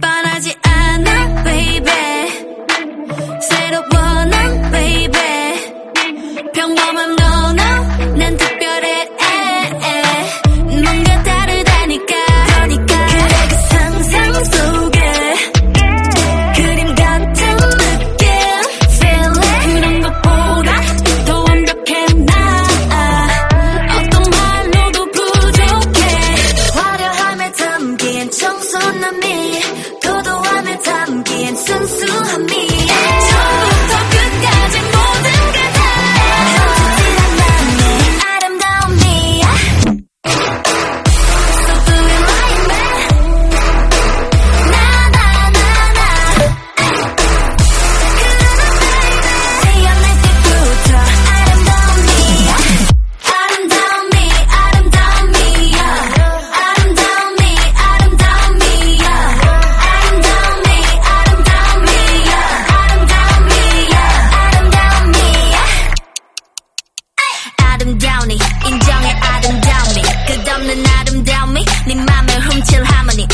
빠르지 않아 baby. 새로워 난 baby. on the me. 아름다우니 인정해 아름다움이. 끝없는 아름다움이 네 맘을 훔칠 하모니